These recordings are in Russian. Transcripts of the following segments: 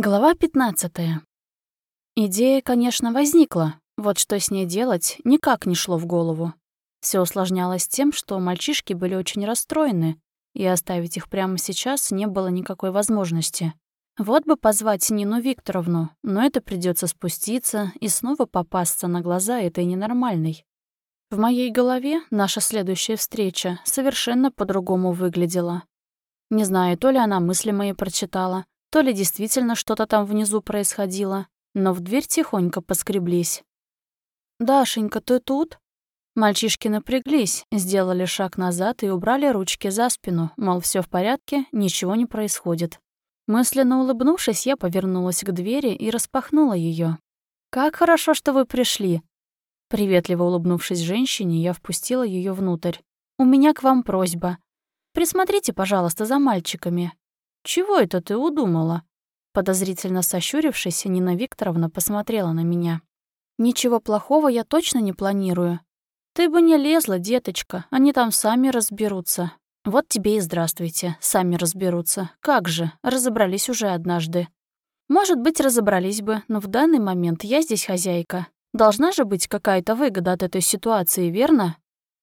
Глава 15. Идея, конечно, возникла. Вот что с ней делать, никак не шло в голову. Все усложнялось тем, что мальчишки были очень расстроены, и оставить их прямо сейчас не было никакой возможности. Вот бы позвать Нину Викторовну, но это придется спуститься и снова попасться на глаза этой ненормальной. В моей голове наша следующая встреча совершенно по-другому выглядела. Не знаю, то ли она мысли мои прочитала, то ли действительно что-то там внизу происходило, но в дверь тихонько поскреблись. «Дашенька, ты тут?» Мальчишки напряглись, сделали шаг назад и убрали ручки за спину, мол, все в порядке, ничего не происходит. Мысленно улыбнувшись, я повернулась к двери и распахнула ее. «Как хорошо, что вы пришли!» Приветливо улыбнувшись женщине, я впустила ее внутрь. «У меня к вам просьба. Присмотрите, пожалуйста, за мальчиками. «Чего это ты удумала?» Подозрительно сощурившись, Нина Викторовна посмотрела на меня. «Ничего плохого я точно не планирую. Ты бы не лезла, деточка, они там сами разберутся. Вот тебе и здравствуйте, сами разберутся. Как же, разобрались уже однажды. Может быть, разобрались бы, но в данный момент я здесь хозяйка. Должна же быть какая-то выгода от этой ситуации, верно?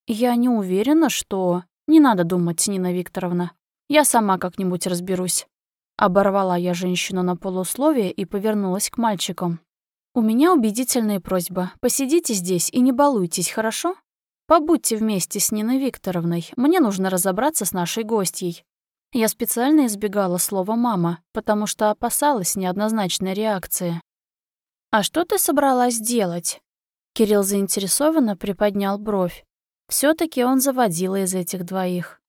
Я не уверена, что... Не надо думать, Нина Викторовна. Я сама как-нибудь разберусь». Оборвала я женщину на полусловие и повернулась к мальчикам. «У меня убедительная просьба. Посидите здесь и не балуйтесь, хорошо? Побудьте вместе с Ниной Викторовной. Мне нужно разобраться с нашей гостьей». Я специально избегала слова «мама», потому что опасалась неоднозначной реакции. «А что ты собралась делать?» Кирилл заинтересованно приподнял бровь. все таки он заводила из этих двоих.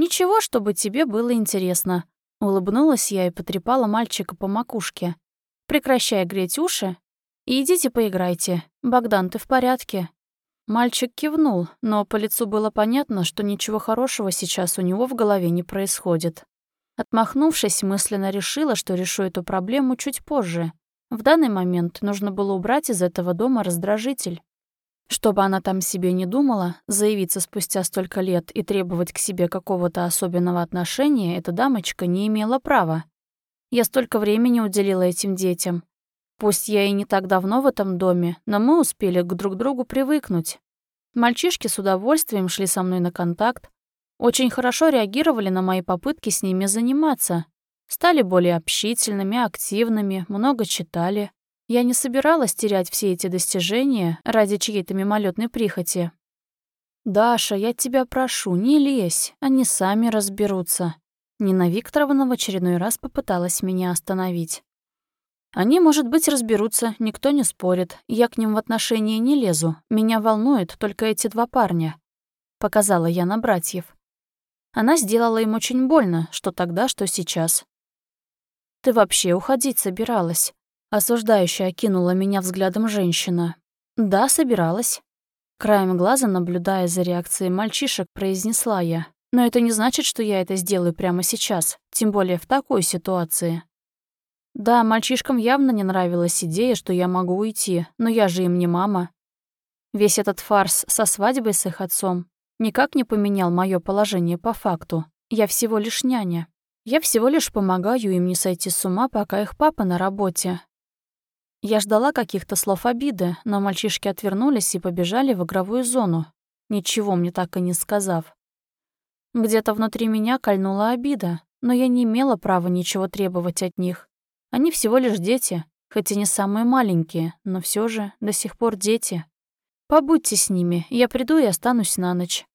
«Ничего, чтобы тебе было интересно». Улыбнулась я и потрепала мальчика по макушке. «Прекращай греть уши и идите поиграйте. Богдан, ты в порядке?» Мальчик кивнул, но по лицу было понятно, что ничего хорошего сейчас у него в голове не происходит. Отмахнувшись, мысленно решила, что решу эту проблему чуть позже. В данный момент нужно было убрать из этого дома раздражитель. Что бы она там себе не думала, заявиться спустя столько лет и требовать к себе какого-то особенного отношения эта дамочка не имела права. Я столько времени уделила этим детям. Пусть я и не так давно в этом доме, но мы успели к друг другу привыкнуть. Мальчишки с удовольствием шли со мной на контакт, очень хорошо реагировали на мои попытки с ними заниматься, стали более общительными, активными, много читали. Я не собиралась терять все эти достижения ради чьей-то мимолетной прихоти. «Даша, я тебя прошу, не лезь, они сами разберутся». Нина Викторовна в очередной раз попыталась меня остановить. «Они, может быть, разберутся, никто не спорит. Я к ним в отношении не лезу. Меня волнуют только эти два парня». Показала я на братьев. Она сделала им очень больно, что тогда, что сейчас. «Ты вообще уходить собиралась?» Осуждающе окинула меня взглядом женщина. «Да, собиралась». Краем глаза, наблюдая за реакцией мальчишек, произнесла я. «Но это не значит, что я это сделаю прямо сейчас, тем более в такой ситуации». Да, мальчишкам явно не нравилась идея, что я могу уйти, но я же им не мама. Весь этот фарс со свадьбой с их отцом никак не поменял мое положение по факту. Я всего лишь няня. Я всего лишь помогаю им не сойти с ума, пока их папа на работе, я ждала каких-то слов обиды, но мальчишки отвернулись и побежали в игровую зону, ничего мне так и не сказав. Где-то внутри меня кольнула обида, но я не имела права ничего требовать от них. Они всего лишь дети, хоть и не самые маленькие, но все же до сих пор дети. Побудьте с ними, я приду и останусь на ночь.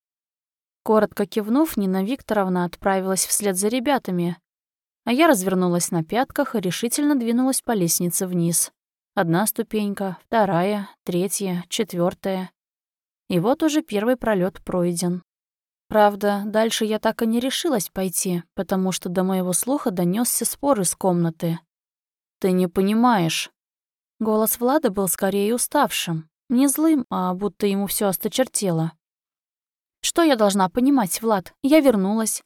Коротко кивнув, Нина Викторовна отправилась вслед за ребятами, а я развернулась на пятках и решительно двинулась по лестнице вниз. Одна ступенька, вторая, третья, четвертая. И вот уже первый пролет пройден. Правда, дальше я так и не решилась пойти, потому что до моего слуха донесся спор из комнаты. «Ты не понимаешь». Голос Влада был скорее уставшим, не злым, а будто ему все осточертело. «Что я должна понимать, Влад? Я вернулась.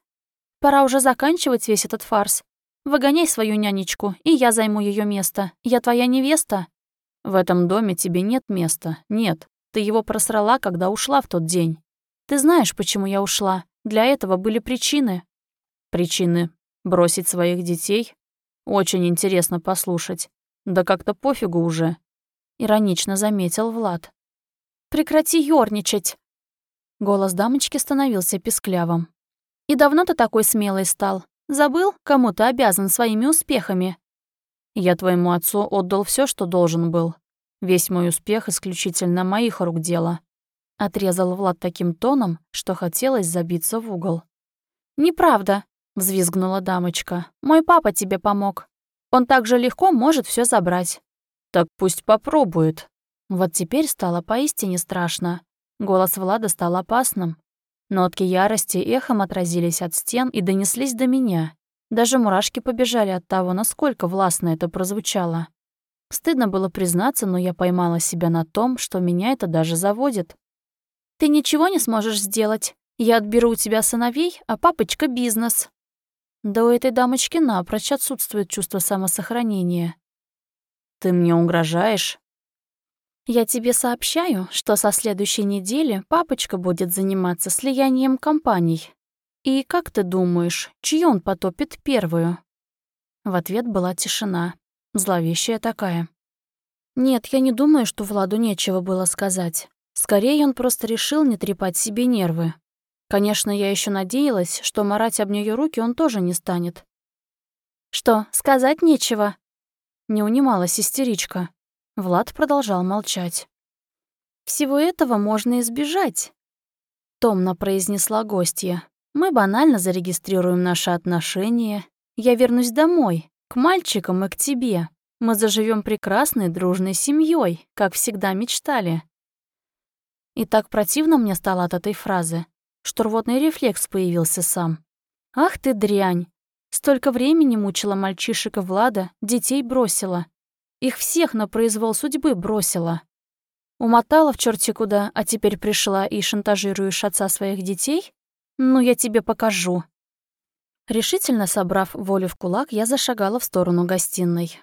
Пора уже заканчивать весь этот фарс. Выгоняй свою нянечку, и я займу ее место. Я твоя невеста». «В этом доме тебе нет места. Нет. Ты его просрала, когда ушла в тот день. Ты знаешь, почему я ушла. Для этого были причины». «Причины? Бросить своих детей?» Очень интересно послушать. Да как-то пофигу уже. Иронично заметил Влад. Прекрати ёрничать. Голос дамочки становился писклявым. И давно ты такой смелый стал? Забыл, кому ты обязан своими успехами? Я твоему отцу отдал все, что должен был. Весь мой успех исключительно моих рук дело. Отрезал Влад таким тоном, что хотелось забиться в угол. «Неправда», — взвизгнула дамочка. «Мой папа тебе помог. Он так же легко может все забрать». «Так пусть попробует». Вот теперь стало поистине страшно. Голос Влада стал опасным. Нотки ярости эхом отразились от стен и донеслись до меня. Даже мурашки побежали от того, насколько властно это прозвучало. Стыдно было признаться, но я поймала себя на том, что меня это даже заводит. Ты ничего не сможешь сделать. Я отберу у тебя сыновей, а папочка — бизнес». Да у этой дамочки напрочь отсутствует чувство самосохранения. «Ты мне угрожаешь?» «Я тебе сообщаю, что со следующей недели папочка будет заниматься слиянием компаний. И как ты думаешь, чью он потопит первую?» В ответ была тишина, зловещая такая. Нет, я не думаю, что Владу нечего было сказать. Скорее, он просто решил не трепать себе нервы. Конечно, я еще надеялась, что марать об нее руки он тоже не станет. «Что, сказать нечего?» Не унималась истеричка. Влад продолжал молчать. «Всего этого можно избежать», — томно произнесла гостья. «Мы банально зарегистрируем наши отношения. Я вернусь домой, к мальчикам и к тебе. Мы заживем прекрасной дружной семьей, как всегда мечтали. И так противно мне стало от этой фразы, что рвотный рефлекс появился сам. «Ах ты дрянь! Столько времени мучила мальчишек и Влада, детей бросила. Их всех на произвол судьбы бросила. Умотала в черти куда, а теперь пришла и шантажируешь отца своих детей? Ну, я тебе покажу». Решительно собрав волю в кулак, я зашагала в сторону гостиной.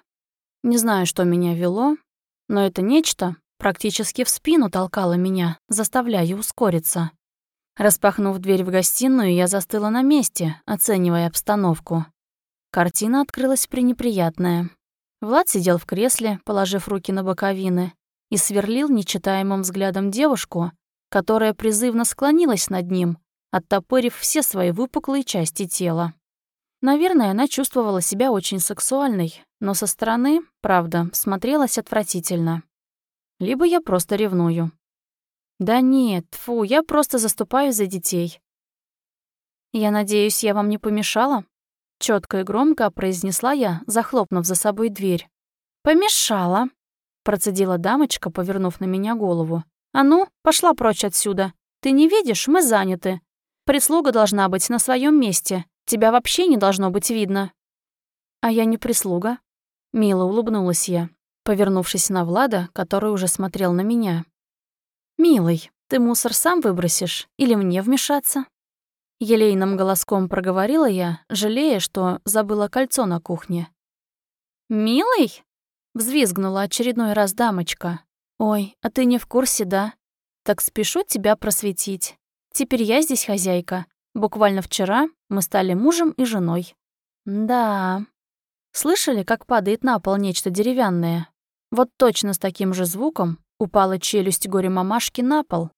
Не знаю, что меня вело, но это нечто практически в спину толкала меня, заставляя ускориться. Распахнув дверь в гостиную, я застыла на месте, оценивая обстановку. Картина открылась пренеприятная. Влад сидел в кресле, положив руки на боковины, и сверлил нечитаемым взглядом девушку, которая призывно склонилась над ним, оттопырив все свои выпуклые части тела. Наверное, она чувствовала себя очень сексуальной, но со стороны, правда, смотрелась отвратительно. Либо я просто ревную. Да нет, фу, я просто заступаю за детей. Я надеюсь, я вам не помешала? Четко и громко произнесла я, захлопнув за собой дверь. «Помешала», — процедила дамочка, повернув на меня голову. «А ну, пошла прочь отсюда. Ты не видишь, мы заняты. Прислуга должна быть на своем месте. Тебя вообще не должно быть видно». «А я не прислуга», — мило улыбнулась я повернувшись на Влада, который уже смотрел на меня. «Милый, ты мусор сам выбросишь или мне вмешаться?» Елейным голоском проговорила я, жалея, что забыла кольцо на кухне. «Милый?» — взвизгнула очередной раз дамочка. «Ой, а ты не в курсе, да? Так спешу тебя просветить. Теперь я здесь хозяйка. Буквально вчера мы стали мужем и женой». «Да...» Слышали, как падает на пол нечто деревянное? Вот точно с таким же звуком упала челюсть горе-мамашки на пол,